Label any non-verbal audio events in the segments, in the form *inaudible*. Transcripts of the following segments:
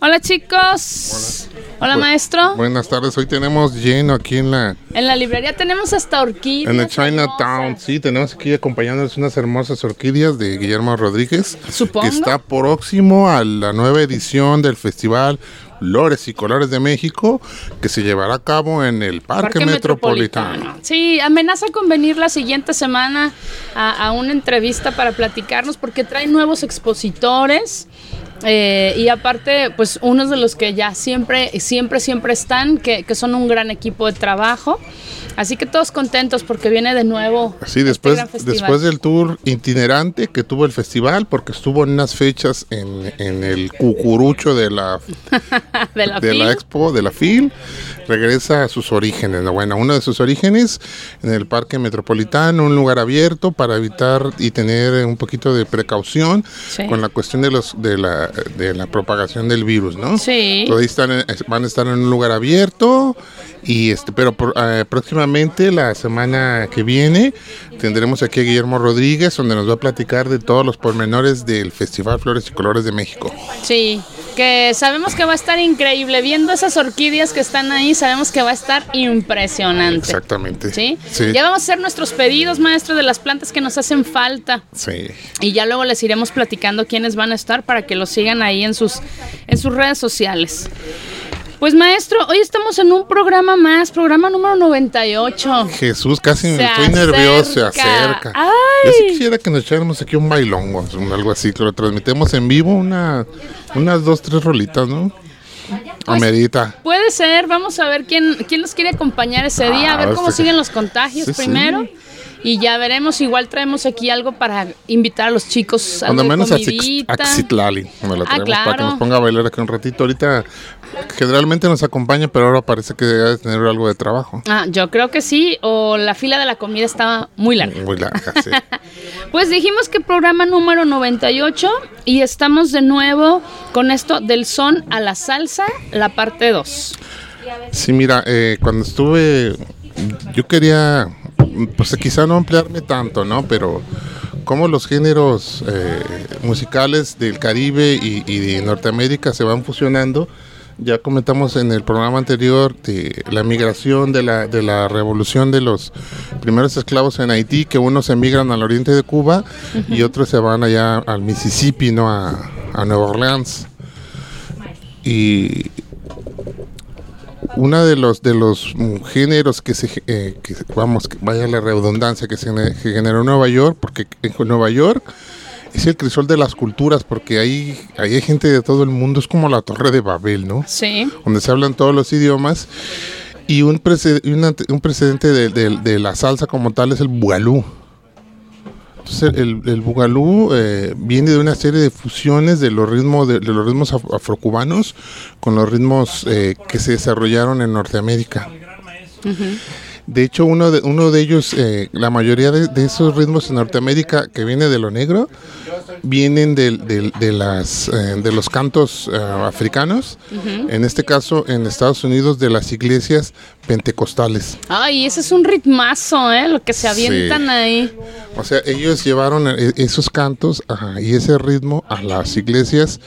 Hola chicos. Hola, maestro. Buenas tardes. Hoy tenemos lleno aquí en la En la librería tenemos hasta orquídeas. en el Chinatown. Sí, tenemos aquí acompañándonos unas hermosas orquídeas de Guillermo Rodríguez, Supongo. que está próximo a la nueva edición del Festival Flores y Colores de México, que se llevará a cabo en el Parque, Metropolitano. Sí, amenaza con venir la siguiente semana a, a una entrevista para platicarnos porque trae nuevos expositores. Eh, y aparte, pues unos de los que ya siempre, siempre, siempre están, que, que son un gran equipo de trabajo. Así que todos contentos porque viene de nuevo. Sí, este después, después del tour itinerante que tuvo el festival, porque estuvo en unas fechas en, en el cucurucho de la *laughs* de la, de la FIL. expo, de la FIL, regresa a sus orígenes. ¿no? Bueno, uno de sus orígenes en el Parque Metropolitano, un lugar abierto para evitar y tener un poquito de precaución Sí. con la cuestión de los de la, de la propagación del virus, ¿no? Sí. Están van a estar en un lugar abierto y este, pero eh, próximamente la semana que viene tendremos aquí a Guillermo Rodríguez donde nos va a platicar de todos los pormenores del Festival Flores y Colores de México. Sí, que sabemos que va a estar increíble. Viendo esas orquídeas que están ahí, sabemos que va a estar impresionante. Exactamente. ¿Sí? Sí. Ya vamos a hacer nuestros pedidos, maestro, de las plantas que nos hacen falta. Sí. Y ya luego les iremos platicando quiénes van a estar para que los sigan ahí en sus, en sus redes sociales. Pues maestro, hoy estamos en un programa más, programa número 98. Jesús, casi Se estoy nervioso, se acerca. Ay. Yo sí quisiera que nos echáramos aquí un bailongo, algo así, que lo transmitemos en vivo, una, unas dos, tres rolitas, ¿no? Pues, Amerita. Puede ser, vamos a ver quién, quién nos quiere acompañar ese día, a ver Ah, cómo este- siguen los contagios Sí, sí. Y ya veremos, igual traemos aquí algo para invitar a los chicos a Cuando menos comidita. a Citlali. Me lo Ah, traemos para que claro. nos ponga a bailar aquí un ratito. Ahorita generalmente nos acompaña, pero ahora parece que debe de tener algo de trabajo. Ah, yo creo que sí, o la fila de la comida estaba muy larga. Muy larga, sí. *laughs* Pues dijimos que programa número 98 y estamos de nuevo con esto del son a la salsa, la parte 2. Sí, mira, eh, cuando estuve, yo quería, pues quizá no ampliarme tanto, ¿no? Pero cómo los géneros eh, musicales del Caribe y, y de Norteamérica se van fusionando. Ya comentamos en el programa anterior de la migración de la, de la revolución de los primeros esclavos en Haití, que unos emigran al oriente de Cuba y otros se van allá al Mississippi, ¿no? A, a Nueva Orleans. Y uno de los de los géneros que se eh, que, vamos que vaya la redundancia que se generó Nueva York porque en Nueva York es el crisol de las culturas porque ahí, ahí hay gente de todo el mundo es como la torre de Babel no Sí. donde se hablan todos los idiomas y un, prece- y una- un precedente de, de- de la salsa como tal es el bugalú el, el bugalú eh, viene de una serie de fusiones de los ritmos de, los ritmos af- afrocubanos con los ritmos eh, que se desarrollaron en Norteamérica. De hecho, uno de, uno de ellos, eh, la mayoría de, de esos ritmos en Norteamérica que viene de lo negro, vienen del- del- de, las, eh, de los cantos eh, africanos, en este caso en Estados Unidos de las iglesias pentecostales. Ay, ese es un ritmazo, ¿eh? Lo que se avientan Sí. ahí. O sea, ellos llevaron e- esos cantos ajá, y ese ritmo a las iglesias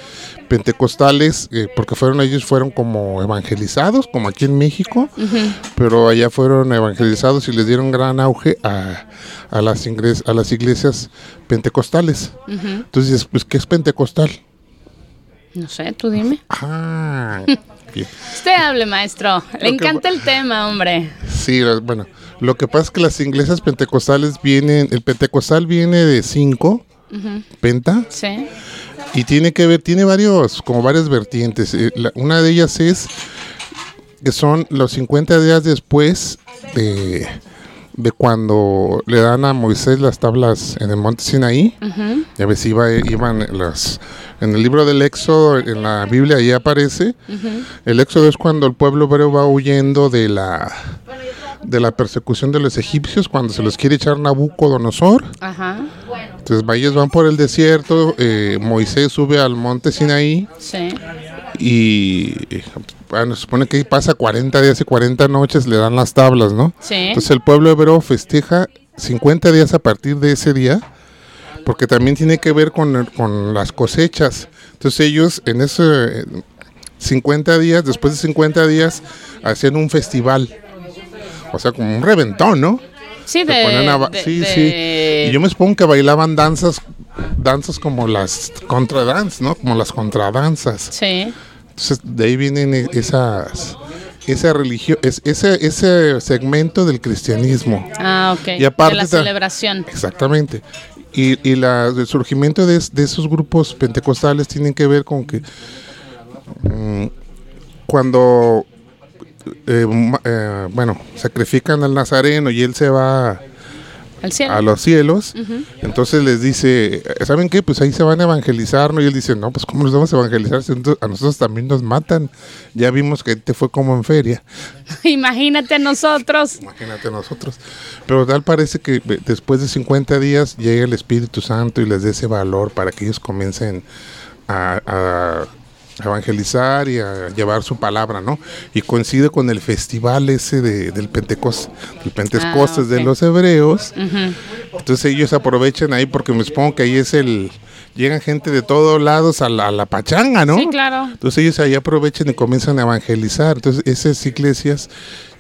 pentecostales, eh, porque fueron ellos fueron como evangelizados, como aquí en México, pero allá fueron evangelizados y les dieron gran auge a, a las, ingres- a las iglesias pentecostales. Entonces, dices, pues, ¿qué es pentecostal? No sé, tú dime. *laughs* Ah. Usted hable, maestro. Le encanta el tema, hombre. Sí, bueno, lo que pasa es que las iglesias pentecostales vienen, el pentecostal viene de cinco, penta, Sí. Y tiene que ver, tiene varios, como varias vertientes. Eh, la- una de ellas es que son los 50 días después de, de cuando le dan a Moisés las tablas en el monte Sinaí. Ya ves, iba, iban las... En el libro del Éxodo, en la Biblia, ahí aparece. El Éxodo es cuando el pueblo hebreo va huyendo de la de la persecución de los egipcios cuando se los quiere echar Nabucodonosor. Ajá. Entonces ellos van por el desierto, eh, Moisés sube al monte Sinaí. Sí. Y bueno, se supone que pasa 40 días y 40 noches, le dan las tablas, ¿no? Sí. Entonces el pueblo hebreo festeja 50 días a partir de ese día, porque también tiene que ver con, con las cosechas. Entonces ellos en ese 50 días, después de 50 días, hacían un festival. O sea, como un reventón, ¿no? Sí, de, sí, sí. Y yo me supongo que bailaban danzas, danzas como las contradance, ¿no? Como las contradanzas. Sí. Entonces, de ahí vienen e-, esas esa religión, es, ese, ese segmento del cristianismo. Ah, ok. Y aparte, de la celebración. Exactamente. Y, y la, el surgimiento de, esos grupos pentecostales tienen que ver con que mm, cuando, eh, eh, bueno, sacrifican al Nazareno y él se va a los cielos. Entonces les dice, ¿saben qué? Pues ahí se van a evangelizar, ¿no? Y él dice, no, pues ¿cómo los vamos a evangelizar? Si a nosotros también nos matan. Ya vimos que te fue como en feria. *laughs* Imagínate nosotros. Imagínate nosotros. Pero tal parece que después de 50 días llega el Espíritu Santo y les dé ese valor para que ellos comiencen a evangelizar y a llevar su palabra, ¿no? Y coincide con el festival ese de, del Pentecostés, del Pentecostés ah, de los hebreos. Entonces ellos aprovechan ahí porque me supongo que ahí es el llegan gente de todos lados a la, a la pachanga, ¿no? Sí, claro. Entonces ellos ahí aprovechan y comienzan a evangelizar. Entonces esas iglesias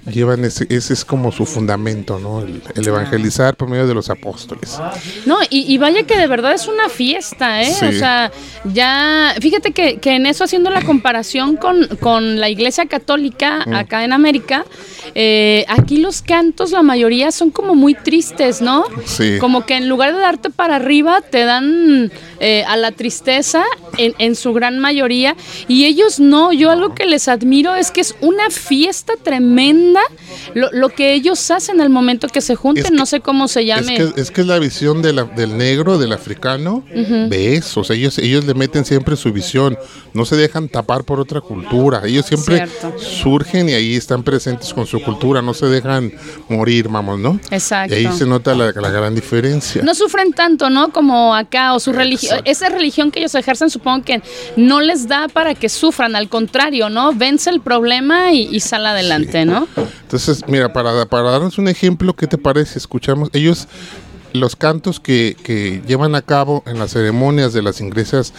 llevan ese, ese es como su fundamento, ¿no? El, evangelizar por medio de los apóstoles. No, y, vaya que de verdad es una fiesta, ¿eh? O sea, ya, fíjate que, que, en eso haciendo la comparación con, con la iglesia católica mm. acá en América, eh, aquí los cantos, la mayoría son como muy tristes, ¿no? Sí. Como que en lugar de darte para arriba, te dan eh, a la tristeza en, en su gran mayoría, y ellos no, yo algo que les admiro es que es una fiesta tremenda lo, que ellos hacen al momento que se junten, no sé cómo se llame. Es que es, la visión del negro, del africano, de eso. O sea, ellos, ellos le meten siempre su visión, no se dejan tapar por otra cultura. Ellos siempre surgen y ahí están presentes con su cultura, no se dejan morir, vamos, ¿no? Exacto. Y ahí se nota la, gran diferencia. No sufren tanto, ¿no? Como acá, o su religión, esa religión que ellos ejercen, supongo que no les da para que sufran, al contrario, ¿no? Vence el problema y, sale adelante, ¿no? Entonces, mira, para, para darnos un ejemplo, ¿qué te parece? Escuchamos, ellos los cantos que, que, llevan a cabo en las ceremonias de las iglesias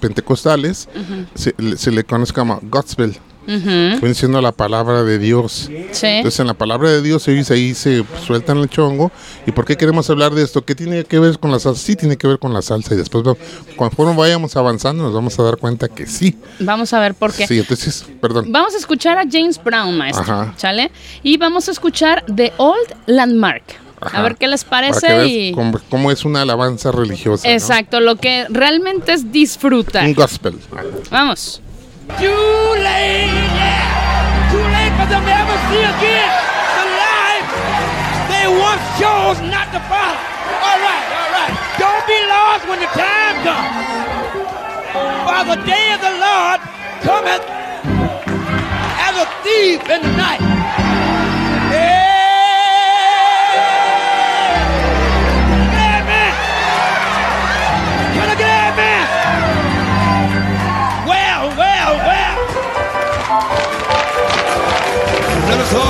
pentecostales se, le conoce como gospel. Uh siendo la palabra de Dios. Entonces, en la palabra de Dios, ellos ahí se sueltan el chongo. ¿Y por qué queremos hablar de esto? ¿Qué tiene que ver con la salsa? Sí, tiene que ver con la salsa. Y después, conforme vayamos avanzando, nos vamos a dar cuenta que sí. Vamos a ver por qué. Sí, entonces, perdón. Vamos a escuchar a James Brown, maestro. ¿Chale? Y vamos a escuchar The Old Landmark. A ver qué les parece y cómo, es una alabanza religiosa. Exacto, lo que realmente es disfrutar. Un gospel. Vamos. Too late, yeah. Too late for them to ever see again the life they once chose not to follow. All right, all right. Don't be lost when the time comes. For the day of the Lord cometh as a thief in the night. Minnesota.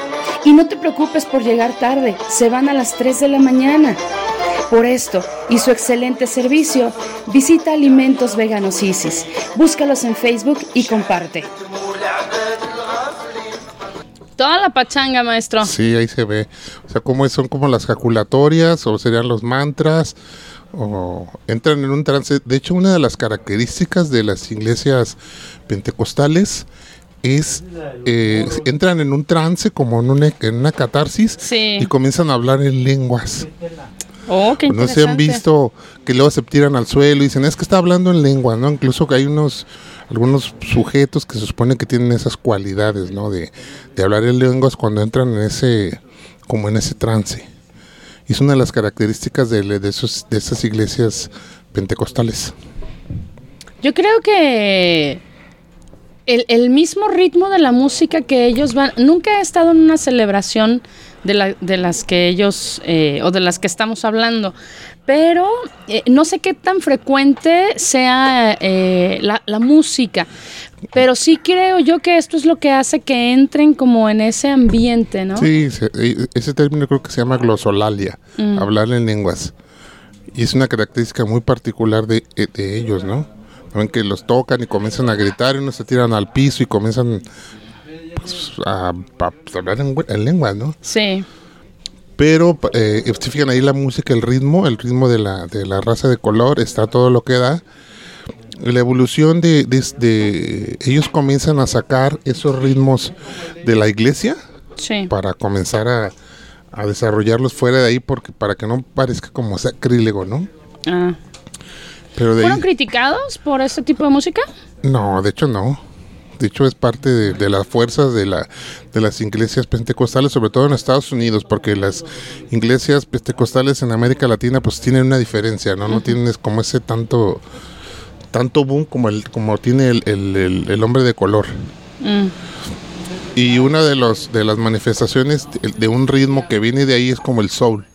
Y no te preocupes por llegar tarde, se van a las 3 de la mañana. Por esto y su excelente servicio, visita Alimentos Veganos Isis. Búscalos en Facebook y comparte. Toda la pachanga, maestro. Sí, ahí se ve. O sea, cómo son como las jaculatorias o serían los mantras o entran en un trance. De hecho, una de las características de las iglesias pentecostales es eh, entran en un trance como en una, en una catarsis Sí. y comienzan a hablar en lenguas. Oh, qué No se han visto que luego se tiran al suelo y dicen, es que está hablando en lengua, ¿no? Incluso que hay unos, algunos sujetos que se supone que tienen esas cualidades, ¿no? De, de hablar en lenguas cuando entran en ese, como en ese trance. Y es una de las características de, de, esos, de esas iglesias pentecostales. Yo creo que el, el mismo ritmo de la música que ellos van. Nunca he estado en una celebración de, la- de las que ellos eh, o de las que estamos hablando, pero eh, no sé qué tan frecuente sea eh, la, la música. Pero sí creo yo que esto es lo que hace que entren como en ese ambiente, ¿no? Sí, se- e- ese término creo que se llama glosolalia, Mm. hablar en lenguas. Y es una característica muy particular de, eh, de ellos, ¿no? Ven que los tocan y comienzan a gritar y unos se tiran al piso y comienzan pues, a, a hablar en, en lenguas, ¿no? Sí. Pero, eh, si fijan ahí la música, el ritmo, el ritmo de la, de la raza de color, está todo lo que da. La evolución de, de- de- ellos comienzan a sacar esos ritmos de la iglesia Sí. para comenzar a, a desarrollarlos fuera de ahí porque para que no parezca como sacrílego, ¿no? Ah. Pero de ¿Fueron ahí, criticados por este tipo de música? no, de hecho no. De hecho es parte de, de las fuerzas de la de las iglesias pentecostales, sobre todo en Estados Unidos, porque las iglesias pentecostales en América Latina pues tienen una diferencia, ¿no? No tienen es como ese tanto tanto boom como el como tiene el, el- el- el hombre de color. Mm. Y una de los de las manifestaciones de, de un ritmo que viene de ahí es como el soul.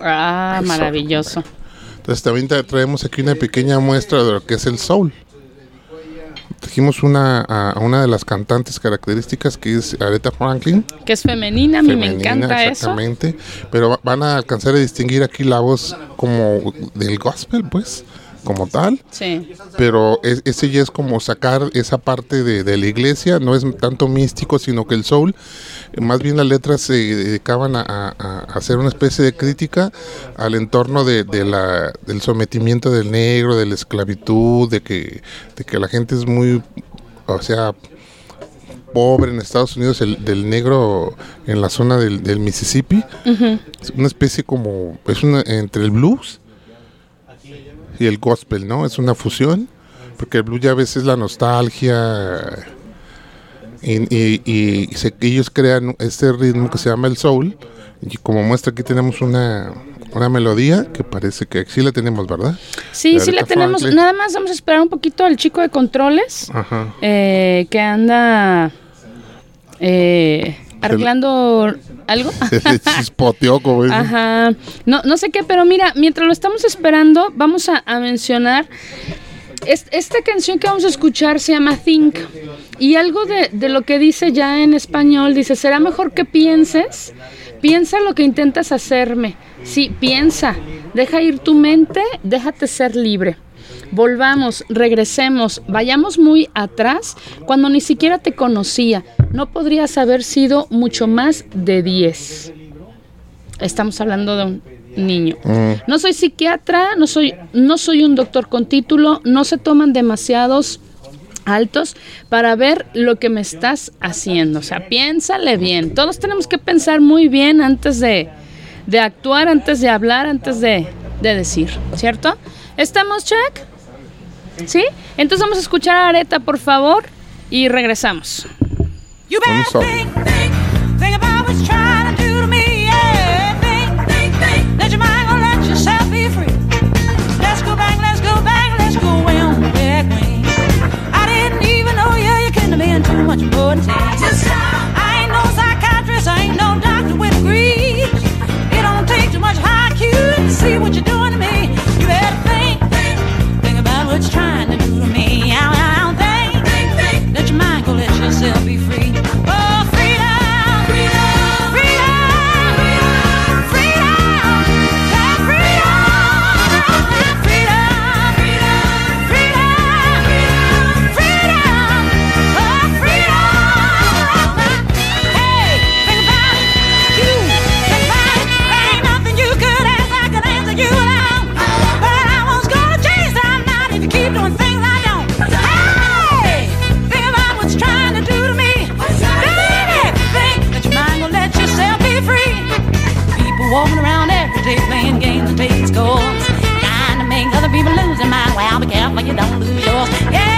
Ah, maravilloso. Entonces también tra- traemos aquí una pequeña muestra de lo que es el soul. Trajimos una, a, una de las cantantes características que es Aretha Franklin. Que es femenina, a mí me femenina, encanta eso. exactamente. Pero va- van a alcanzar a distinguir aquí la voz como del gospel, pues, como tal. Sí. Pero es- ese ya es como sacar esa parte de, de la iglesia, no es tanto místico, sino que el soul, más bien las letras se dedicaban a, a- a hacer una especie de crítica al entorno de, de la, del sometimiento del negro, de la esclavitud, de que, de que la gente es muy, o sea, pobre en Estados Unidos, el, del negro en la zona del, del Mississippi. Es una especie como, es una entre el blues y el gospel, ¿no? Es una fusión, porque el blues ya a veces es la nostalgia y, y- y se- ellos crean este ritmo que se llama el soul y como muestra aquí tenemos una, una melodía que parece que sí la tenemos, ¿verdad? Sí, sí la tenemos. Franklin. Nada más vamos a esperar un poquito al chico de controles Ajá. eh, que anda eh, arreglando algo. *laughs* Se chispoteó, como dicen. Ajá. No, no sé qué, pero mira, mientras lo estamos esperando, vamos a, a mencionar. es- esta canción que vamos a escuchar se llama Think. Y algo de, de lo que dice ya en español, dice, será mejor que pienses. Piensa lo que intentas hacerme. Sí, piensa. Deja ir tu mente, déjate ser libre. Volvamos, regresemos, vayamos muy atrás cuando ni siquiera te conocía. No podrías haber sido mucho más de 10. Estamos hablando de un niño. No soy psiquiatra, no soy, no soy un doctor con título, no se toman demasiados altos para ver lo que me estás haciendo. O sea, piénsale bien. Todos tenemos que pensar muy bien antes de, de actuar, antes de hablar, antes de, de decir, ¿cierto? ¿Estamos, Chuck? Sí. Entonces vamos a escuchar a Areta, por favor, y regresamos. day playing games and paying scores. Trying to make other people lose their mine. Well, be careful you don't lose yours. Yeah.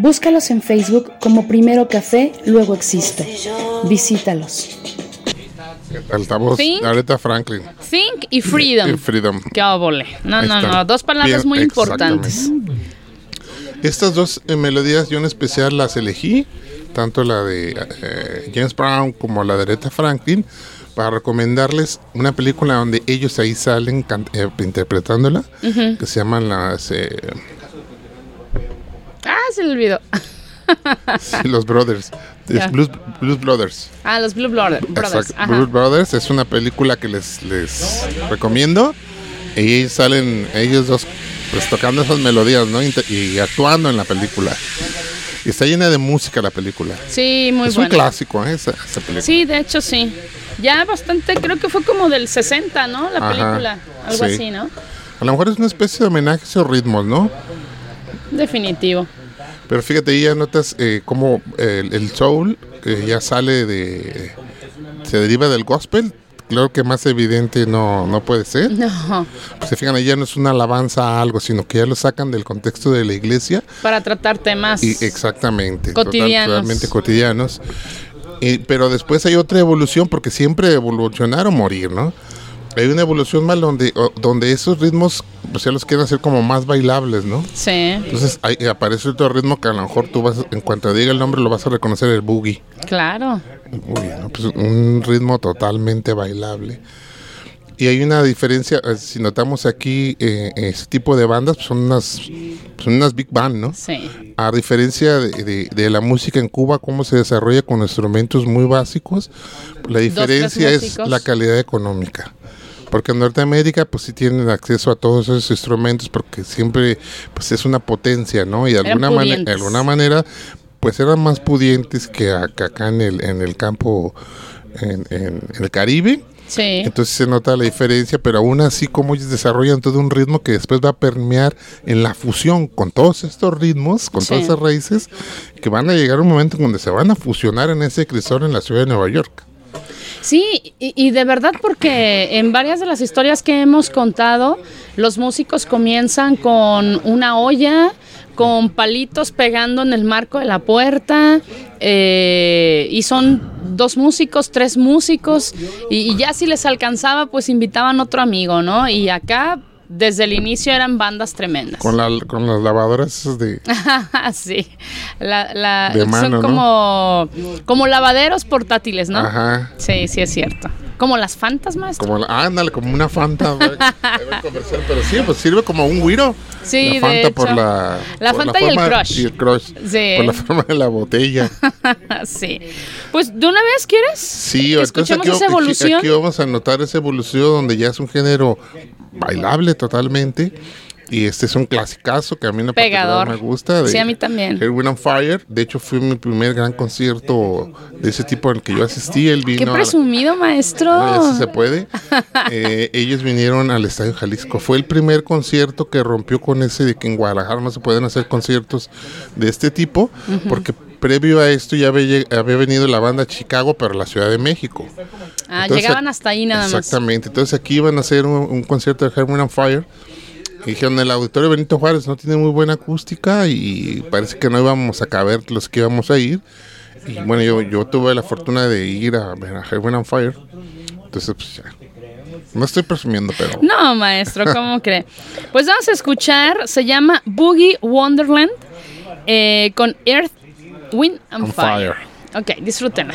Búscalos en Facebook como Primero Café, luego Existo. Visítalos. Altavoz Think. Aretha Franklin. Think y freedom. Y Freedom. Qué óvole. No, Ahí no, está. no. Dos palabras Bien, muy importantes. Estas dos eh, melodías yo en especial las elegí, tanto la de eh, James Brown como la de Aretha Franklin, para recomendarles una película donde ellos ahí salen eh, interpretándola, que se llaman las eh, Ah, se le olvidó. sí, *laughs* los Brothers, es Ya. Blues, Blues Brothers. Ah, los Blue Brother- Brothers. Exacto. Blues Brothers es una película que les, les recomiendo. Y salen, ellos dos, pues tocando esas melodías, ¿no? Y actuando en la película. Y está llena de música la película. Sí, muy es buena. un clásico, ¿eh? Esa, esa película. Sí, de hecho sí. Ya bastante, creo que fue como del 60, ¿no? La Ajá, película. Algo sí. así, ¿no? A lo mejor es una especie de homenaje a esos ritmos, ¿no? Definitivo. Pero fíjate, ya notas eh, cómo el, el soul que ya sale de. se deriva del gospel. Claro que más evidente no, no puede ser. *laughs* No, Se fijan, ya no es una alabanza a algo, sino que ya lo sacan del contexto de la iglesia. para tratar temas. Y exactamente. total- Cotidianos. Totalmente cotidianos. Y- pero después hay otra evolución, porque siempre evolucionar o morir, ¿no? Hay una evolución más donde, donde esos ritmos, pues ya los quieren hacer como más bailables, ¿no? Sí. Entonces ahí aparece otro ritmo que a lo mejor tú vas, en cuanto diga el nombre, lo vas a reconocer el boogie. Claro. Boogie, ¿no? Pues un ritmo totalmente bailable. Y hay una diferencia, eh, si notamos aquí, eh, ese tipo de bandas pues son unas, son unas big band, ¿no? Sí. A diferencia de, de- de la música en Cuba, cómo se desarrolla con instrumentos muy básicos, la diferencia es la calidad económica. Porque en Norteamérica pues sí tienen acceso a todos esos instrumentos porque siempre pues es una potencia, ¿no? Y de alguna, manera, de alguna manera pues eran más pudientes que, acá en el, en el campo, en, en el Caribe. Sí. Entonces se nota la diferencia, pero aún así como ellos desarrollan todo un ritmo que después va a permear en la fusión con todos estos ritmos, con Sí. todas esas raíces, que van a llegar un momento en donde se van a fusionar en ese crisol en la ciudad de Nueva York. Sí, y, y de verdad porque en varias de las historias que hemos contado, los músicos comienzan con una olla, con palitos pegando en el marco de la puerta, eh, y son dos músicos, tres músicos, y, y ya si les alcanzaba, pues invitaban otro amigo, ¿no? Y acá, desde el inicio, eran bandas tremendas. Con, la, con las lavadoras esas de... *laughs* sí, la, la- De mano, son ¿no? como, como lavaderos portátiles, ¿no? Ajá. Sí, sí es cierto. Como las fantas, maestro. Como la, ándale, como una Fanta. *laughs* comercial, pero sí, pues sirve como un güiro. Sí, la Fanta de por hecho. la... La por Fanta y el crush. Y el crush. Sí. Por la forma de la botella. *laughs* sí. Pues, ¿de una vez quieres? Sí, que escuchemos aquí, esa aquí- evolución. aquí vamos a notar esa evolución donde ya es un género bailable totalmente. Y este es un clasicazo que a mí en Pegador. me gusta. de Sí, a mí también. Erwin on Fire. De hecho, fue mi primer gran concierto de ese tipo en el que yo asistí. Él vino Qué presumido, maestro. Ya sí se puede. *laughs* Eh, ellos vinieron al Estadio Jalisco. Fue el primer concierto que rompió con ese de que en Guadalajara no se pueden hacer conciertos de este tipo, porque previo a esto ya había, había venido la banda Chicago, pero a la Ciudad de México. Ah, Entonces, llegaban hasta ahí nada más. Exactamente. Entonces aquí iban a hacer un, un concierto de Herman on Fire. Y dijeron, el auditorio Benito Juárez no tiene muy buena acústica y parece que no íbamos a caber los que íbamos a ir. Y bueno, yo, yo tuve la fortuna de ir a ver a Herman on Fire. Entonces, pues ya. No estoy presumiendo, pero... No, maestro, ¿cómo *laughs* cree? Pues vamos a escuchar, se llama Boogie Wonderland eh, con Earth, Wind and On Fire. Fire. Ok, disfrútenla.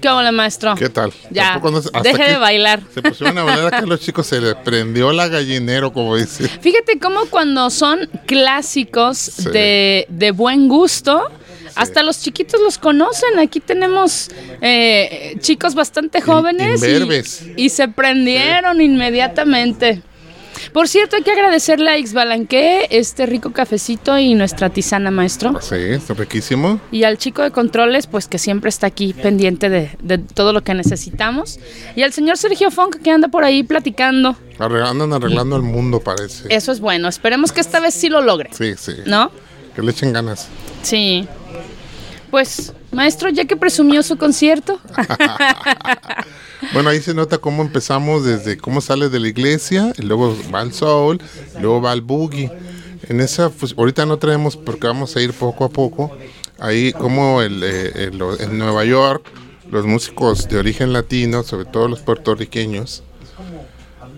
¿Qué hola, maestro? ¿Qué tal? Ya, no se- deje de bailar. Se pusieron a bailar acá los chicos, se les prendió la gallinero, como dice. *laughs* Fíjate cómo cuando son clásicos Sí. de, de buen gusto, hasta los chiquitos los conocen. Aquí tenemos eh, chicos bastante jóvenes y- imberbes. y, se prendieron inmediatamente. Por cierto, hay que agradecerle a Ixbalanque este rico cafecito y nuestra tisana, maestro. Sí, está riquísimo. Y al chico de controles, pues que siempre está aquí pendiente de, de todo lo que necesitamos. Y al señor Sergio Funk que anda por ahí platicando. Andan arreglando el mundo, parece. Eso es bueno. Esperemos que esta vez sí lo logre. Sí, sí. ¿No? Que le echen ganas. Sí. Pues Maestro, ya que presumió su concierto. *laughs* Bueno, ahí se nota cómo empezamos desde cómo sale de la iglesia, y luego va al soul, luego va al boogie. En esa, pues, ahorita no traemos porque vamos a ir poco a poco. Ahí como el, eh, el- en Nueva York, los músicos de origen latino, sobre todo los puertorriqueños,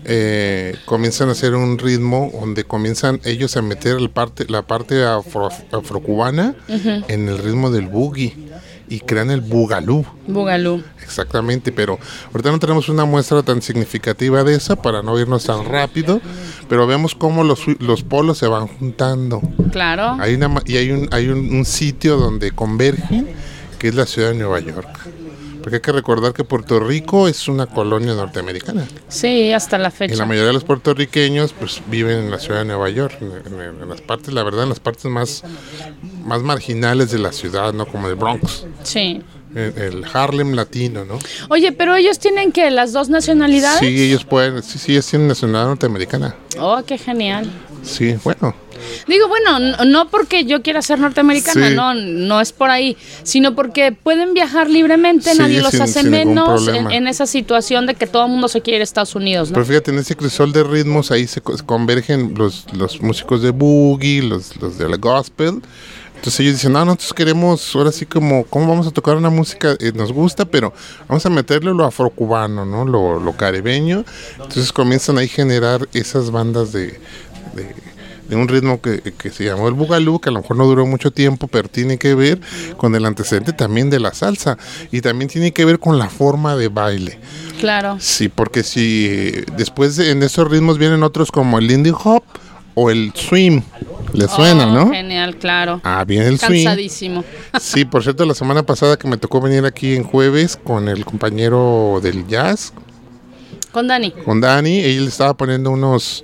eh, comienzan a hacer un ritmo donde comienzan ellos a meter el parte, la parte afro, afrocubana en el ritmo del boogie y crean el boogaloo. Bugalú. Exactamente, pero ahorita no tenemos una muestra tan significativa de esa para no irnos tan rápido, pero vemos cómo los, los polos se van juntando. Claro. Hay una y hay un, hay un, un sitio donde convergen, que es la ciudad de Nueva York. Porque hay que recordar que Puerto Rico es una colonia norteamericana. Sí, hasta la Y fecha. la mayoría de los puertorriqueños pues viven en la ciudad de Nueva York, en, en- en las partes, la verdad, en las partes más, más marginales de la ciudad, ¿no? Como el Bronx, Sí. el, el Harlem latino, ¿no? Oye, pero ellos tienen que las dos nacionalidades. Sí, ellos pueden, sí, sí, ellos tienen nacionalidad norteamericana. Oh, qué genial. Sí, bueno. Digo, bueno, no porque yo quiera ser norteamericana, Sí. no, no es por ahí, sino porque pueden viajar libremente, Sí, nadie los sin- hace sin menos en, esa situación de que todo el mundo se quiere ir a Estados Unidos, ¿no? Pero fíjate, en ese crisol de ritmos ahí se co- convergen los, los músicos de boogie, los, los de la gospel. Entonces ellos dicen, no, nosotros queremos, ahora sí como, ¿cómo vamos a tocar una música? Eh, nos gusta, pero vamos a meterle lo afrocubano, ¿no? Lo, lo caribeño. Entonces comienzan ahí a generar esas bandas de, de, de un ritmo que, que se llamó el bugalú, que a lo mejor no duró mucho tiempo, pero tiene que ver con el antecedente también de la salsa. Y también tiene que ver con la forma de baile. Claro. Sí, porque si eh, después de- en esos ritmos vienen otros como el Lindy Hop o el Swing. ¿Le suena, Oh, no? Genial, claro. Ah, bien el swing. Cansadísimo. *laughs* Sí, por cierto, la semana pasada que me tocó venir aquí en jueves con el compañero del jazz, Con Dani. con Dani, él estaba poniendo unos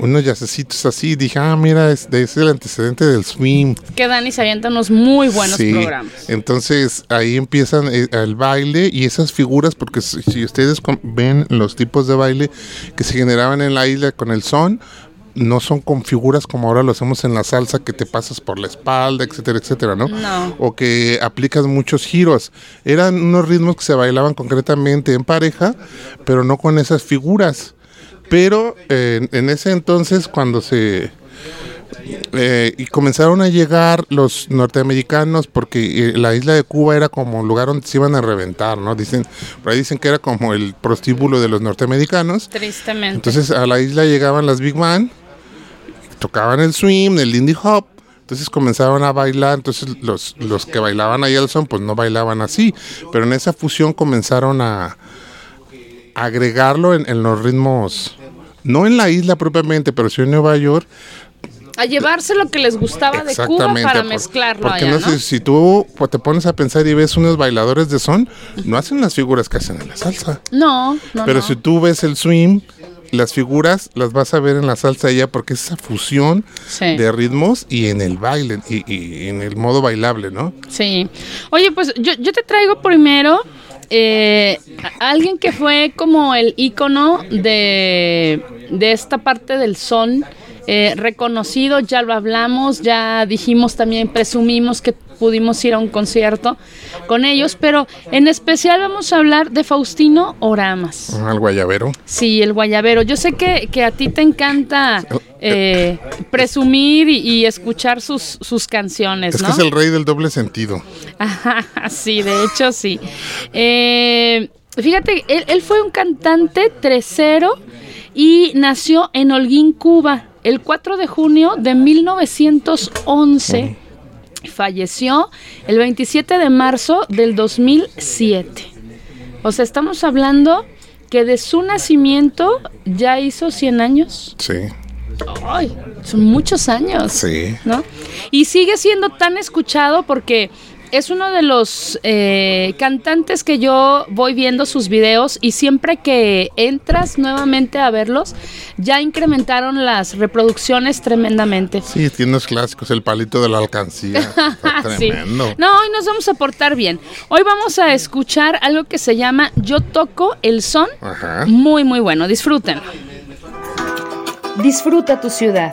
unos jazzecitos así, dije, ah, mira, es, es el antecedente del swing. Que Dani se avienta unos muy buenos Sí, programas. Entonces ahí empiezan eh, el baile y esas figuras, porque si si ustedes ven los tipos de baile que se generaban en la isla con el son, no son con figuras como ahora lo hacemos en la salsa, que te pasas por la espalda, etcétera, etcétera, ¿no? No. O que aplicas muchos giros. Eran unos ritmos que se bailaban concretamente en pareja, pero no con esas figuras. Pero eh, en ese entonces, cuando se eh, y comenzaron a llegar los norteamericanos porque eh, la isla de Cuba era como un lugar donde se iban a reventar, ¿no? Dicen, por ahí dicen que era como el prostíbulo de los norteamericanos. Tristemente. Entonces a la isla llegaban las Big Man, tocaban el swing, el Lindy Hop, entonces comenzaron a bailar, entonces los, los que bailaban ahí al son pues no bailaban así, pero en esa fusión comenzaron a agregarlo en, en los ritmos, no en la isla propiamente, pero sí en Nueva York, a llevarse lo que les gustaba de Cuba para por- mezclarlo porque allá, no ¿no? sé, si tú pues, te pones a pensar y ves unos bailadores de son, no hacen las figuras que hacen en la salsa. No, no, Pero no. si tú ves el swing, las figuras las vas a ver en la salsa allá porque es esa fusión Sí. de ritmos y en el baile y, y en el modo bailable, ¿no? Sí. Oye, pues yo, yo te traigo primero eh, alguien que fue como el ícono de, de esta parte del son. eh, reconocido, ya lo hablamos, ya dijimos también, presumimos que pudimos ir a un concierto con ellos, pero en especial vamos a hablar de Faustino Oramas. Al guayabero. Sí, el guayabero. Yo sé que, que a ti te encanta eh, presumir y, y escuchar sus, sus canciones, Es ¿no? que es el rey del doble sentido. Ajá, *laughs* sí, de hecho sí. Eh, fíjate, él, él fue un cantante tresero y nació en Holguín, Cuba, el 4 de junio de 1911. Falleció el 27 de marzo del 2007. O sea, estamos hablando que de su nacimiento ya hizo 100 años. Sí, Ay, son muchos años. sí. ¿no? Y sigue siendo tan escuchado porque es uno de los eh, cantantes que yo voy viendo sus videos y siempre que entras nuevamente a verlos, ya incrementaron las reproducciones tremendamente. Sí, tiene unos clásicos, el palito de la alcancía. *laughs* Está Sí. tremendo. No, hoy nos vamos a portar bien. Hoy vamos a escuchar algo que se llama Yo toco el son. Ajá. Muy, muy bueno. Disfrútenlo. Disfruta tu ciudad.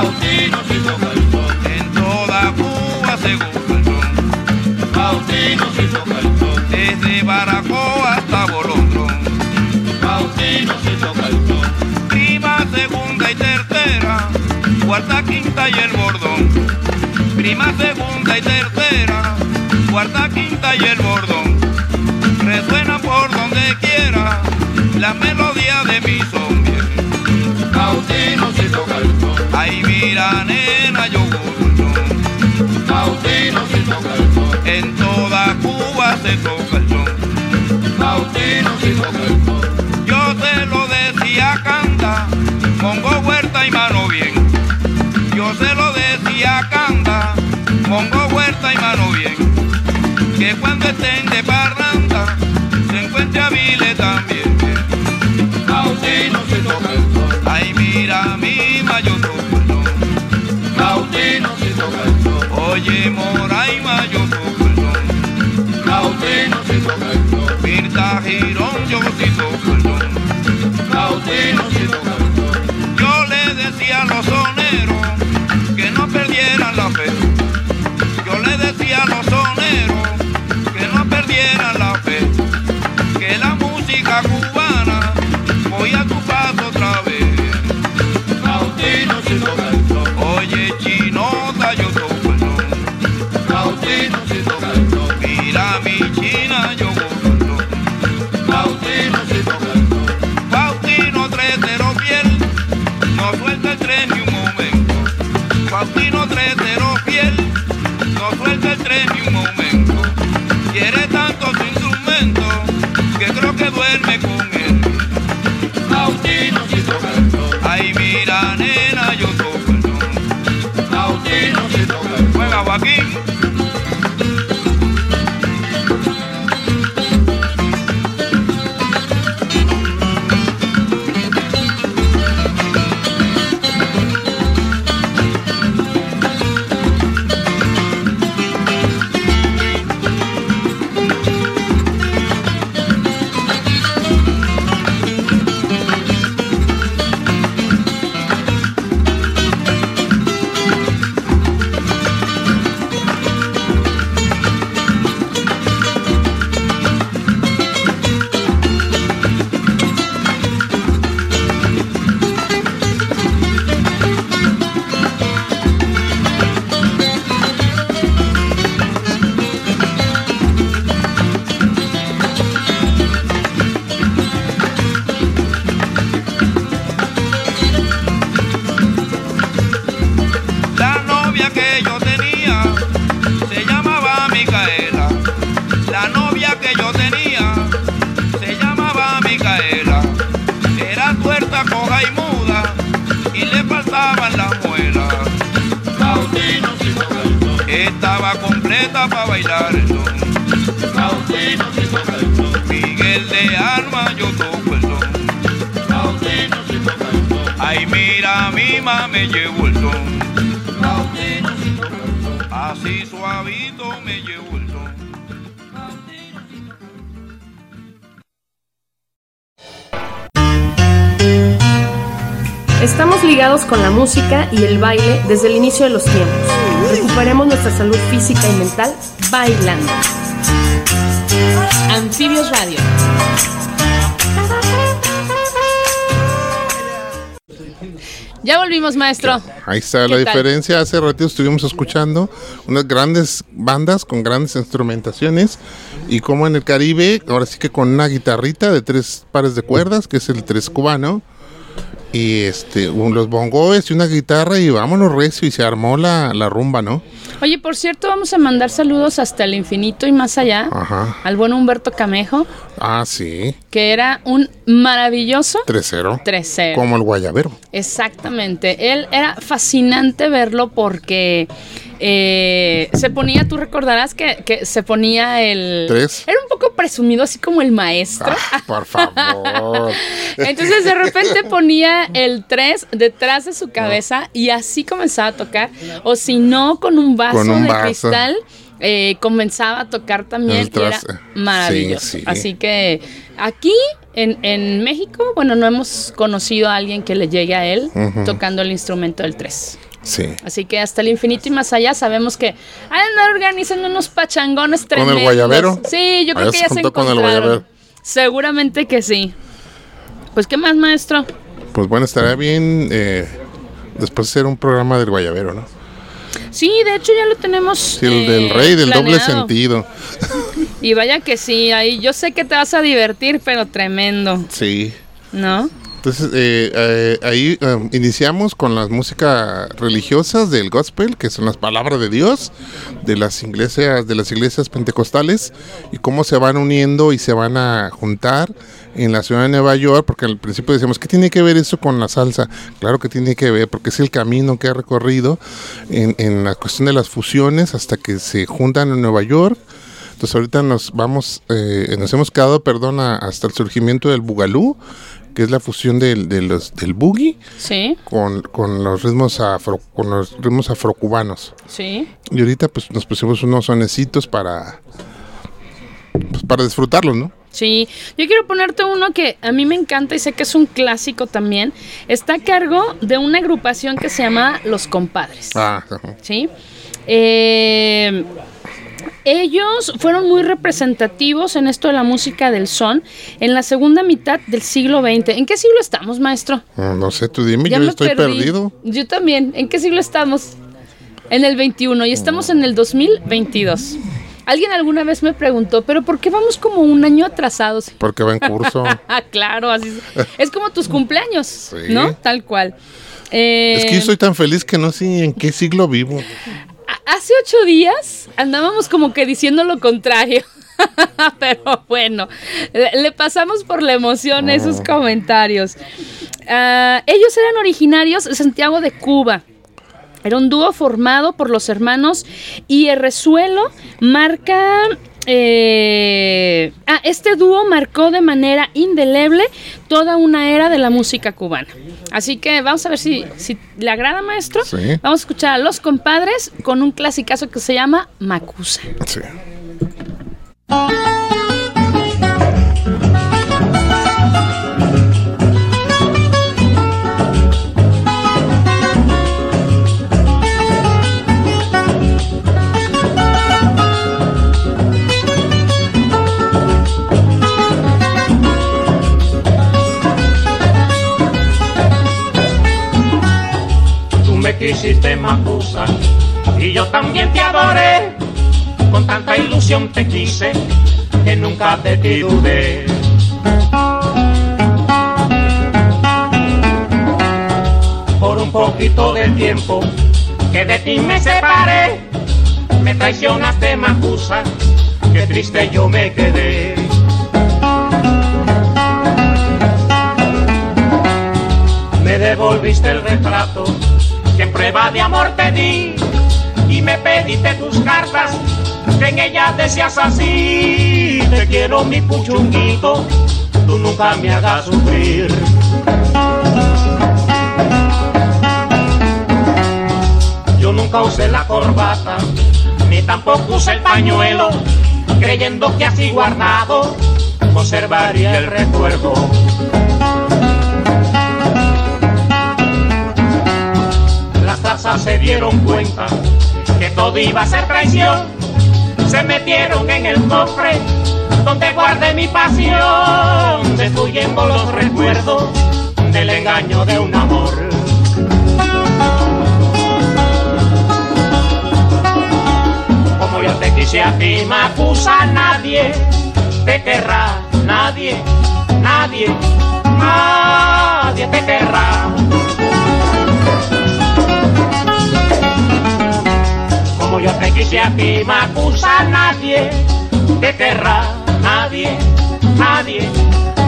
Faustino sí toca el en toda Cuba se goza el son, Faustino sí toca el desde Baracoa hasta Bolondrón, Faustino sí toca el son, prima, segunda y tercera, cuarta, quinta y el bordón, prima, segunda y tercera, cuarta, quinta y el bordón, resuena por donde quiera la melodía de mi son. Faustino sí toca el Ay, mira, nena, yo son. Faustino sí toca el son, En toda Cuba se toca el son. Faustino sí toca el son, Yo te lo decía, canta, pongo huerta y mano bien. Yo se lo decía, canta, pongo huerta y mano bien. Que cuando estén de parranda, se encuentre a Vile también. Faustino sí toca el son, Ay, mira, mi Oye, Moraima, yo toco el son. Faustino sí toca Mirta Girón, yo sí toco el son. Faustino sí toca Yo le decía a los soneros que no perdieran la fe. Yo le decía a los soneros el ligados con la música y el baile desde el inicio de los tiempos. Recuperemos nuestra salud física y mental bailando. Anfibios Radio. Ya volvimos, maestro. Ahí está ¿Qué la tal? diferencia. Hace ratito estuvimos escuchando unas grandes bandas con grandes instrumentaciones y como en el Caribe, ahora sí que con una guitarrita de tres pares de cuerdas, que es el tres cubano, y este un- los bongos y una guitarra y vámonos recio y se armó la, la rumba, ¿no? Oye, por cierto, vamos a mandar saludos hasta el infinito y más allá Ajá. al buen Humberto Camejo, Ah, sí. que era un maravilloso 3-0. 3 Como el guayabero. Exactamente. Él era fascinante verlo porque eh, se ponía, tú recordarás que, que se ponía el... Tres. Era un poco presumido, así como el maestro. Ah, por favor. *laughs* Entonces de repente ponía el 3 detrás de su cabeza y así comenzaba a tocar. O si no, con un vaso Con un de vaso. cristal. eh, comenzaba a tocar también y era tras- maravilloso. sí, sí. Así que aquí en, en México, bueno, no hemos conocido a alguien que le llegue a él tocando el instrumento del 3. Sí. Así que hasta el infinito y más allá sabemos que andan organizando unos pachangones ¿Con tremendos. el guayabero? Sí, yo creo que ya se juntó con el encontraron. guayabero. Seguramente que sí. Pues, ¿qué más, maestro? Pues bueno, estaría bien eh, después hacer un programa del guayabero, ¿no? Sí, de hecho ya lo tenemos. Sí, el eh, del rey del doble planeado. sentido. Y vaya que sí, ahí yo sé que te vas a divertir, pero tremendo, Sí. ¿no? Entonces, eh, eh, ahí eh, iniciamos con las músicas religiosas del gospel, que son las palabras de Dios, de las iglesias, de las iglesias pentecostales, y cómo se van uniendo y se van a juntar en la ciudad de Nueva York, porque al principio decíamos, ¿qué tiene que ver eso con la salsa? Claro que tiene que ver, porque es el camino que ha recorrido en, la cuestión de las fusiones hasta que se juntan en Nueva York. Entonces ahorita nos vamos, nos hemos quedado, perdón, hasta el surgimiento del bugalú, que es la fusión del, de los, del boogie Sí, con, con los ritmos afro, con los ritmos afrocubanos. sí. Y ahorita pues nos pusimos unos sonecitos para pues, para disfrutarlos, ¿no? Sí, yo quiero ponerte uno que a mí me encanta y sé que es un clásico también. Está a cargo de una agrupación que se llama Los Compadres. Ah, ajá. ¿sí? Eh, ellos fueron muy representativos en esto de la música del son en la segunda mitad del siglo XX. ¿En qué siglo estamos, maestro? no, no sé, tú dime, Ya yo estoy perdí. perdido. Yo también. ¿En qué siglo estamos? En el 21 y estamos en el 2022. Alguien alguna vez me preguntó, pero ¿por qué vamos como un año atrasados? *laughs* Porque va en curso. Ah, claro, así es. Es como tus cumpleaños, Sí. ¿no? Tal cual. Eh, es que yo soy tan feliz que no sé en qué siglo vivo. Hace ocho días andábamos como que diciendo lo contrario. *laughs* Pero bueno, le, le pasamos por la emoción esos comentarios. Ah, ellos eran originarios de Santiago de Cuba. Era un dúo formado por los hermanos y el resuelo marca... eh, ah, este dúo marcó de manera indeleble toda una era de la música cubana. Así que vamos a ver si, si le agrada, maestro. Sí. Vamos a escuchar a Los Compadres con un clasicazo que se llama Macusa. Sí. Quisiste Macusa y yo también te adoré. Con tanta ilusión te quise que nunca de ti dudé. Por un poquito de tiempo que de ti me separé, me traicionaste Macusa, qué triste yo me quedé. Me devolviste el retrato que prueba de amor te di. Y me pediste tus cartas que en ellas decías así. Te quiero mi puchunguito tú nunca me hagas sufrir. Yo nunca usé la corbata ni tampoco usé el pañuelo creyendo que así guardado conservaría el recuerdo se dieron cuenta que todo iba a ser traición. Se metieron en el cofre donde guardé mi pasión, destruyendo los recuerdos del engaño de un amor. Como yo te quise a ti, me acusa nadie, te querrá nadie, nadie, nadie te querrá. Como yo te quise a ti, Macusa, nadie te querrá, nadie, nadie,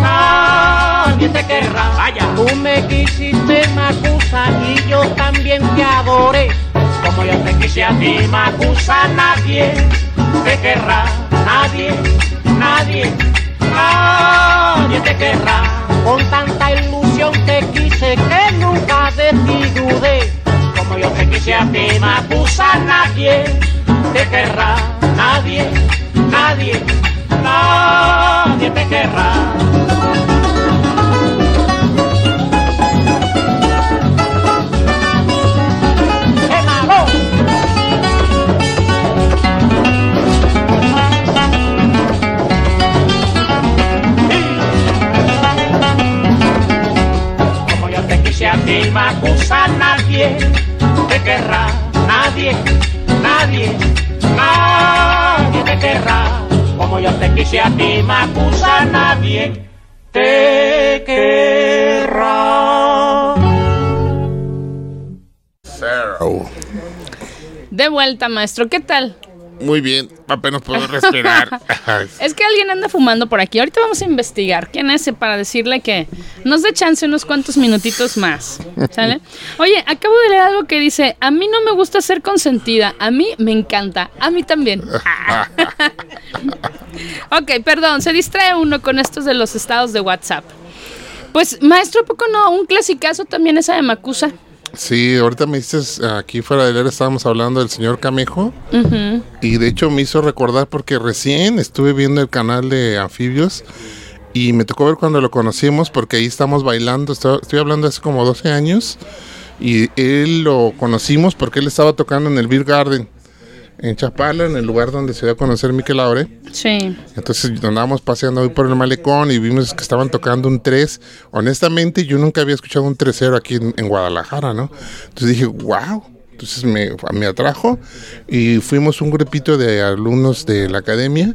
nadie te querrá. Vaya, tú me quisiste, Macusa, y yo también te adoré. Como yo te quise a ti, Macusa, nadie te querrá, nadie, nadie, nadie te querrá. Con tanta ilusión te quise que nunca de ti dudé. Como yo te quise a ti, Macusa, nadie te querrá, nadie, nadie, nadie te querrá. Como yo te quise a ti, Macusa, nadie quise a ti, Macusa, nadie te querrá. Oh, De vuelta, maestro. ¿Qué tal? Muy bien, apenas puedo respirar. *laughs* Es que alguien anda fumando por aquí. Ahorita vamos a investigar quién es ese para decirle que nos dé chance unos cuantos minutitos más. ¿Sale? Oye, acabo de leer algo que dice, a mí no me gusta ser consentida, a mí me encanta, a mí también. *laughs* ok, perdón, se distrae uno con estos de los estados de WhatsApp. Pues, maestro, ¿a poco no? Un clasicazo también esa de Macusa. Sí, ahorita me dices, aquí fuera de leer estábamos hablando del señor Camejo. Y de hecho me hizo recordar porque recién estuve viendo el canal de anfibios y me tocó ver cuando lo conocimos porque ahí estamos bailando, estoy hablando hace como 12 años y él lo conocimos porque él estaba tocando en el Beer Garden en Chapala, en el lugar donde se dio a conocer Miquel Laure. Sí. Entonces andábamos paseando hoy por el malecón y vimos que estaban tocando un 3. Honestamente, yo nunca había escuchado un 3 aquí en, en Guadalajara, ¿no? Entonces dije, wow. Entonces me, me atrajo y fuimos un grupito de alumnos de la academia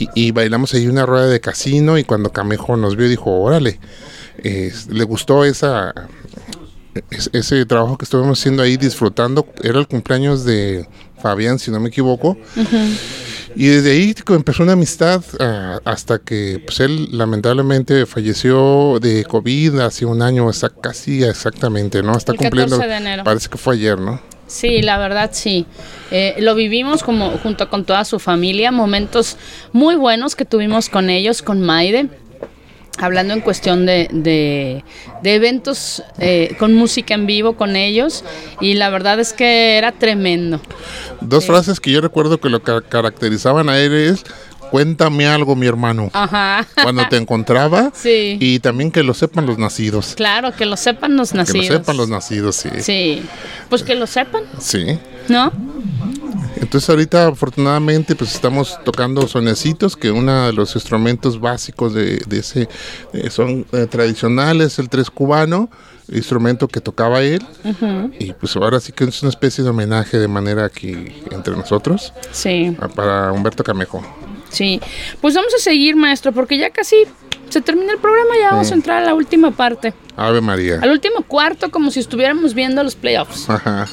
y, y bailamos ahí una rueda de casino y cuando Camejo nos vio dijo, órale, eh, le gustó esa, es- ese trabajo que estuvimos haciendo ahí disfrutando. Era el cumpleaños de Fabián, si no me equivoco. Y desde ahí empezó una amistad ah, hasta que pues, él lamentablemente falleció de COVID hace un año, casi exactamente, ¿no? Está El cumpliendo, 14 de enero. parece que fue ayer, ¿no? Sí, la verdad sí. Eh, lo vivimos como junto con toda su familia, momentos muy buenos que tuvimos con ellos, con Maide, hablando en cuestión de, de- de eventos eh, con música en vivo con ellos y la verdad es que era tremendo. Dos frases que yo recuerdo que lo ca- caracterizaban a él es, cuéntame algo, mi hermano, Ajá. cuando te *laughs* encontraba. Sí. Y también que lo sepan los nacidos. Claro, que lo sepan los Que nacidos. lo sepan los nacidos, sí. Sí, pues que lo sepan, Sí. ¿no? Entonces ahorita afortunadamente pues estamos tocando sonecitos que uno de los instrumentos básicos de, de ese eh, son eh, tradicionales, el tres cubano, instrumento que tocaba él Ujú. y pues ahora sí que es una especie de homenaje de manera aquí entre nosotros Sí. a- para Humberto Camejo. Sí, pues vamos a seguir, maestro, porque ya casi se termina el programa, ya vamos a entrar a la última parte, Ave María. al último cuarto, como si estuviéramos viendo los playoffs. Ajá.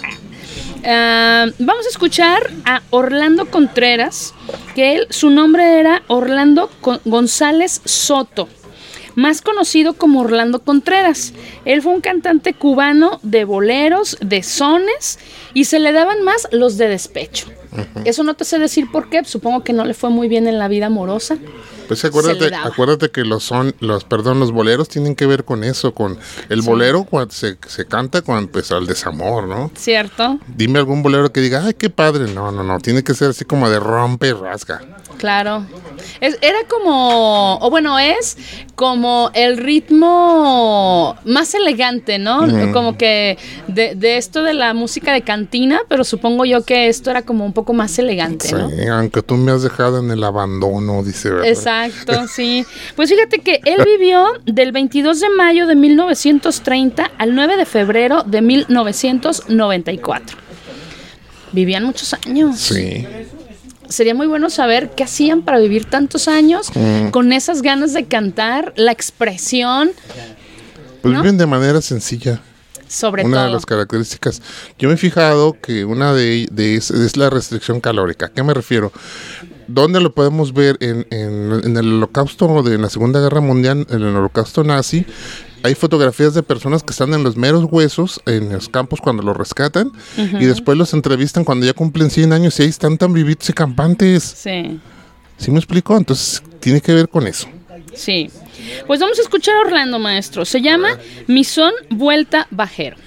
Ah, vamos a escuchar a Orlando Contreras, que él, su nombre era Orlando González Soto, más conocido como Orlando Contreras. Él fue un cantante cubano de boleros, de sones, y se le daban más los de despecho. Eso no te sé decir por qué, supongo que no le fue muy bien en la vida amorosa. Pues acuérdate, que los son, los, perdón, los boleros tienen que ver con eso, con el Sí. bolero cuando se, se canta cuando pues al desamor, ¿no? ¿Cierto? Dime algún bolero que diga, ay, qué padre. No, no, no, tiene que ser así como de rompe y rasga. Claro. Es- era como, o bueno, es como el ritmo más elegante, ¿no? Como que de, de esto de la música de cantina, pero supongo yo que esto era como un poco más elegante, ¿no? Sí, aunque tú me has dejado en el abandono, dice, ¿verdad? Exacto, *laughs* sí. Pues fíjate que él vivió del 22 de mayo de 1930 al 9 de febrero de 1994. Vivían muchos años. Sí. Sería muy bueno saber qué hacían para vivir tantos años Mm. con esas ganas de cantar, la expresión, Pues ¿no? viven de manera sencilla. sobre una de las características. Yo me he fijado que una de, de es, es la restricción calórica. ¿A qué me refiero? ¿Dónde lo podemos ver? En, en- en el holocausto de la Segunda Guerra Mundial, en el holocausto nazi, hay fotografías de personas que están en los meros huesos, en los campos cuando los rescatan, y después los entrevistan cuando ya cumplen 100 años y ahí están tan vivitos y campantes. Sí. ¿Sí me explico? Entonces, tiene que ver con eso. Sí. Pues vamos a escuchar a Orlando, maestro. Se llama Mi son vuelta bajero.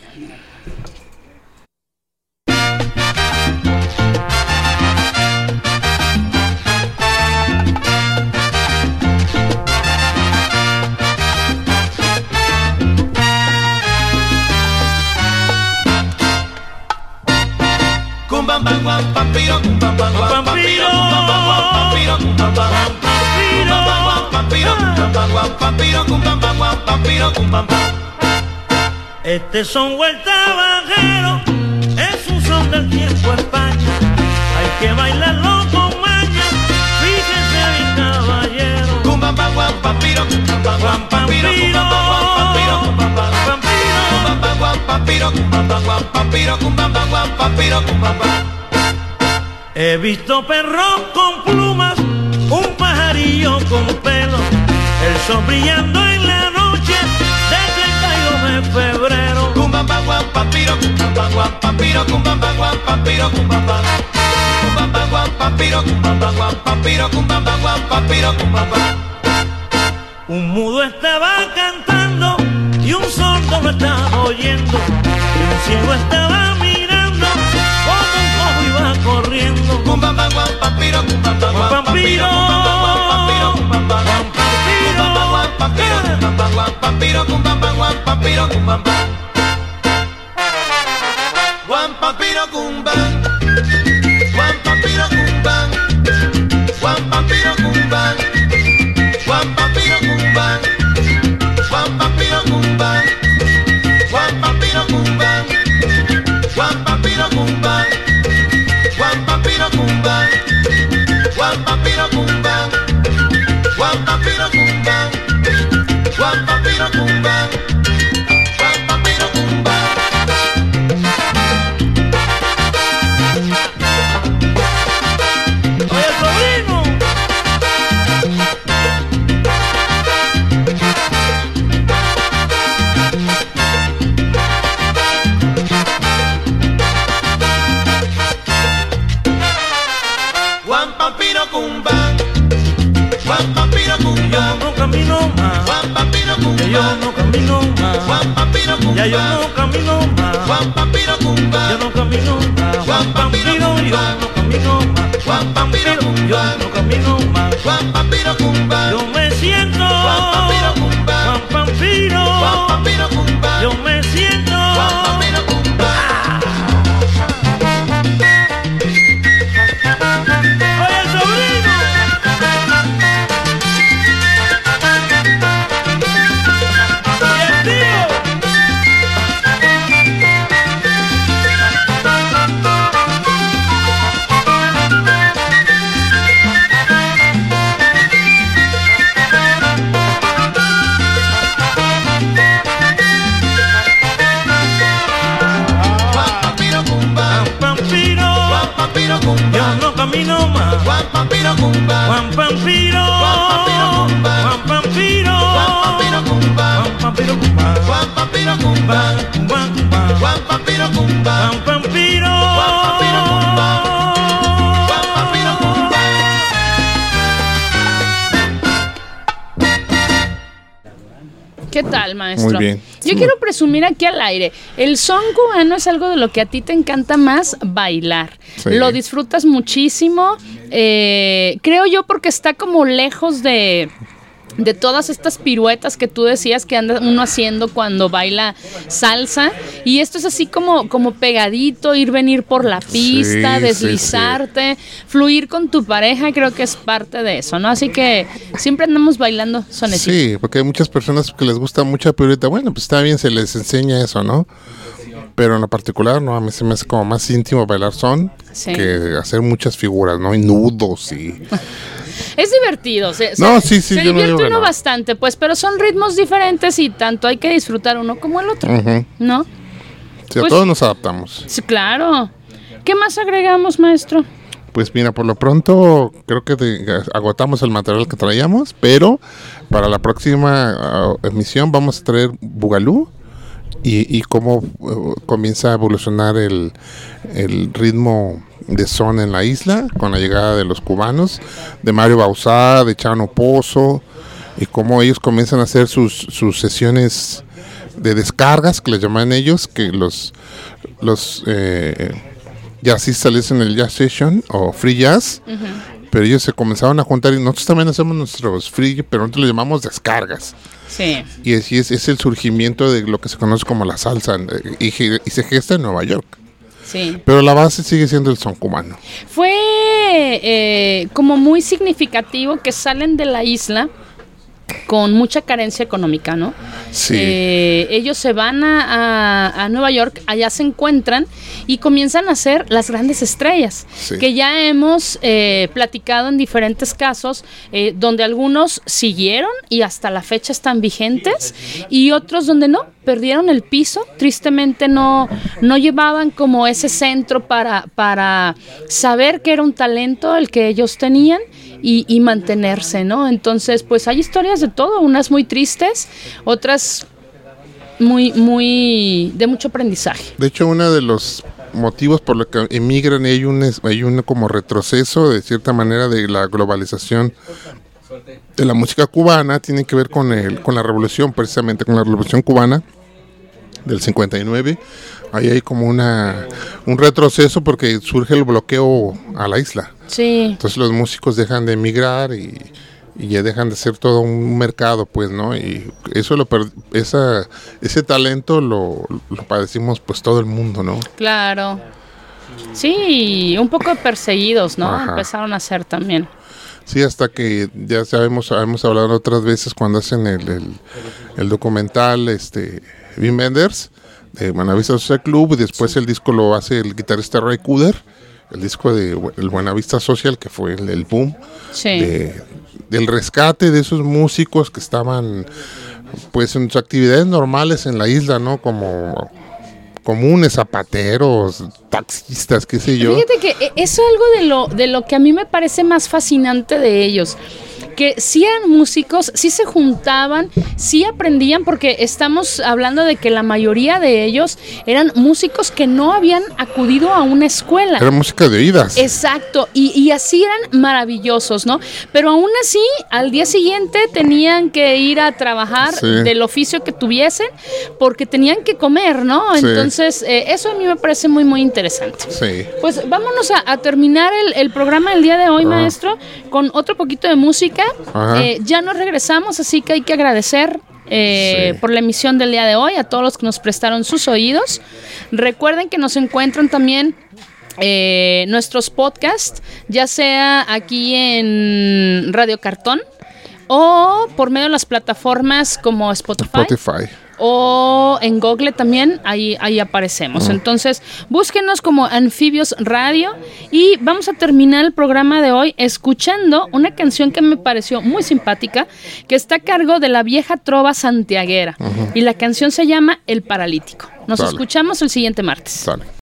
Este son vuelta bajero, es un son del tiempo España. Hay que bailarlo con maña, fíjese bien caballero. He visto perros con plumas, un pajarillo con pelo, el sol brillando en la noche del 32 de febrero. Un mudo estaba cantando y un sordo lo estaba oyendo que ciego estaba mirando como un cojo iba corriendo con papá guan papiro con papá papiro con papá papiro con papá papiro con Ya yo no camino más. Guam pampiro, cum bam. Yo no camino más. Juan Pampiro, yo no camino más. Juan Pampiro, Yo no camino más. Juan pampiro, cum bam. Yo me siento Juan Pampiro, cum bam. Juan Pampiro. Juan pampiro, cum bam. Yo me siento Camino más. Juan Pampiro Cumba. Juan Pampiro. Juan Pampiro Cumba. Juan Pampiro Cumba. Juan Pampiro Cumba. Juan Pampiro Cumba. Juan Pampiro ¿Qué tal, maestro? Muy bien. Quiero presumir aquí al aire. El son cubano es algo de lo que a ti te encanta más bailar. Sí. Lo disfrutas muchísimo. eh, creo yo porque está como lejos de de todas estas piruetas que tú decías que anda uno haciendo cuando baila salsa y esto es así como como pegadito ir venir por la pista Sí, sí, deslizarte fluir con tu pareja creo que es parte de eso no así que siempre andamos bailando sonecitos Sí, porque hay muchas personas que les gusta mucha pirueta. Bueno, pues está bien, se les enseña eso, ¿no? Pero en lo particular, no, a mí se me hace como más íntimo bailar son que hacer muchas figuras, ¿no? Y nudos y... Es divertido. Se, No, se- sí, sí, Se no divierte uno no. bastante, pues, pero son ritmos diferentes y tanto hay que disfrutar uno como el otro. ¿no? Sí, a Pues- todos nos adaptamos. Sí, claro. ¿Qué más agregamos, maestro? Pues mira, por lo pronto creo que agotamos el material que traíamos, pero para la próxima ah, emisión vamos a traer Bugalú y, y cómo eh, comienza a evolucionar el, el ritmo de son en la isla con la llegada de los cubanos, de Mario Bauzá, de Chano Pozo, y cómo ellos comienzan a hacer sus, sus sesiones de descargas, que les llaman ellos, que los, los eh, jazzistas le dicen el jazz session o free jazz, pero ellos se comenzaron a juntar y nosotros también hacemos nuestros free, pero nosotros le llamamos descargas. Sí. Y así es, es el surgimiento de lo que se conoce como la salsa eh, y, y se gesta en Nueva York. Sí. Pero la base sigue siendo el son cubano. Fue eh, como muy significativo que salen de la isla con mucha carencia económica, ¿no? Sí. Eh, ellos se van a, a- a Nueva York, allá se encuentran y comienzan a ser las grandes estrellas, Sí. que ya hemos eh, platicado en diferentes casos, eh, donde algunos siguieron y hasta la fecha están vigentes y otros donde no, perdieron el piso, tristemente no, no llevaban como ese centro para, para saber que era un talento el que ellos tenían y, y mantenerse, ¿no? Entonces, pues hay historias de todo, unas muy tristes, otras muy, muy de mucho aprendizaje. De hecho, uno de los motivos por los que emigran y hay un, hay un como retroceso de cierta manera de la globalización de la música cubana tiene que ver con el con la revolución precisamente con la revolución cubana del 59 ahí hay como una un retroceso porque surge el bloqueo a la isla Sí, entonces los músicos dejan de emigrar y, y ya dejan de ser todo un mercado, pues, ¿no? Y eso lo esa, ese talento lo, lo padecimos pues todo el mundo, ¿no? claro. Sí, un poco perseguidos, ¿no? Ajá. Empezaron a ser también. Sí, hasta que ya sabemos, hemos hablado otras veces cuando hacen el, el, el documental este Wim Wenders de Buenavista Social Club y después el disco lo hace el guitarrista Ray Cooder, el disco de el Buenavista Social que fue el, el boom Sí. de- del rescate de esos músicos que estaban pues en sus actividades normales en la isla, ¿no? Como comunes, zapateros, taxistas, qué sé yo. Fíjate que eh, eso es algo de lo, de lo que a mí me parece más fascinante de ellos. Que sí eran músicos, sí se juntaban, sí aprendían, porque estamos hablando de que la mayoría de ellos eran músicos que no habían acudido a una escuela. Era música de oídas. Exacto, y, y así eran maravillosos, ¿no? Pero aún así, al día siguiente tenían que ir a trabajar Sí. del oficio que tuviesen, porque tenían que comer, ¿no? Sí. Entonces, eh, eso a mí me parece muy, muy interesante. Sí. Pues vámonos a, a terminar el, el programa del día de hoy, Ah. maestro, con otro poquito de música. Eh, ya nos regresamos, así que hay que agradecer. eh, Sí. por la emisión del día de hoy, a todos los que nos prestaron sus oídos. Recuerden que nos encuentran también eh, nuestros podcasts, ya sea aquí en Radio Cartón o por medio de las plataformas como Spotify. O en Google también, ahí, ahí aparecemos. Entonces, búsquenos como Anfibios Radio y vamos a terminar el programa de hoy escuchando una canción que me pareció muy simpática, que está a cargo de la vieja trova santiaguera. Y la canción se llama El Paralítico. Nos escuchamos el siguiente martes. Sale.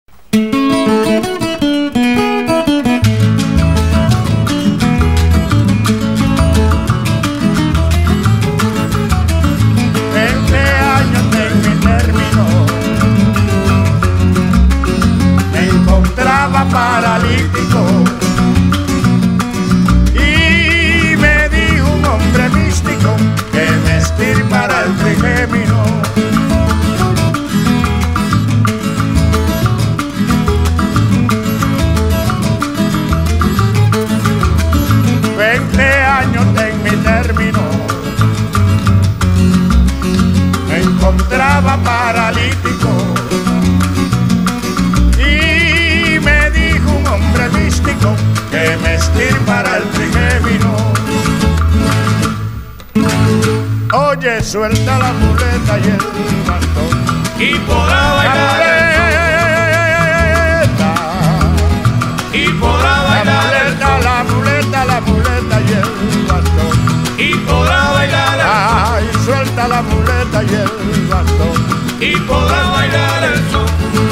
suelta la muleta y el bastón. Y podrá bailar. y podrá bailar la muleta, la muleta, la muleta y el bastón. Y podrá bailar Ay, suelta la muleta y el bastón. Y podrá bailar el son.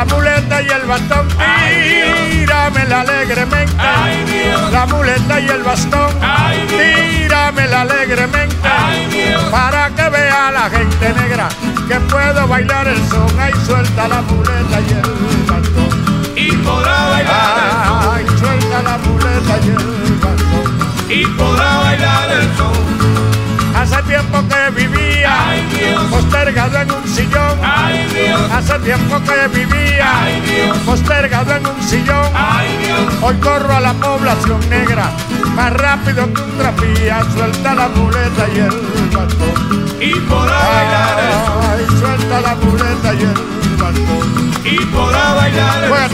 La muleta y el bastón, tíramela alegremente. Ay, Dios. La muleta y el bastón, Ay, Dios. tíramela alegremente. Ay, Dios. Para que vea la gente negra que puedo bailar el son. Ay, suelta la muleta y el bastón. y podrá bailar el son. Ay, suelta la muleta y el bastón. y podrá bailar el son. Hace tiempo que vivía Ay, Dios. postergado en un sillón. Ay, Dios. Hace tiempo que vivía Ay, Dios. postergado en un sillón. Ay, Dios. Hoy corro a la población negra más rápido que un trapía. Suelta la muleta y el bastón. y podrá bailar el son. Ay, suelta la muleta y el bastón. y podrá bailar el Juega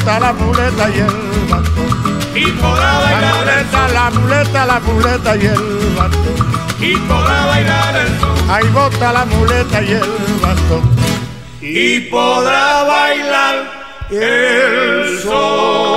Bota la muleta y el bastón. y podrá La bailar el muleta, son. la muleta, la muleta y el bastón. y podrá bailar el son. Ahí bota la muleta y el bastón. y podrá bailar el sol.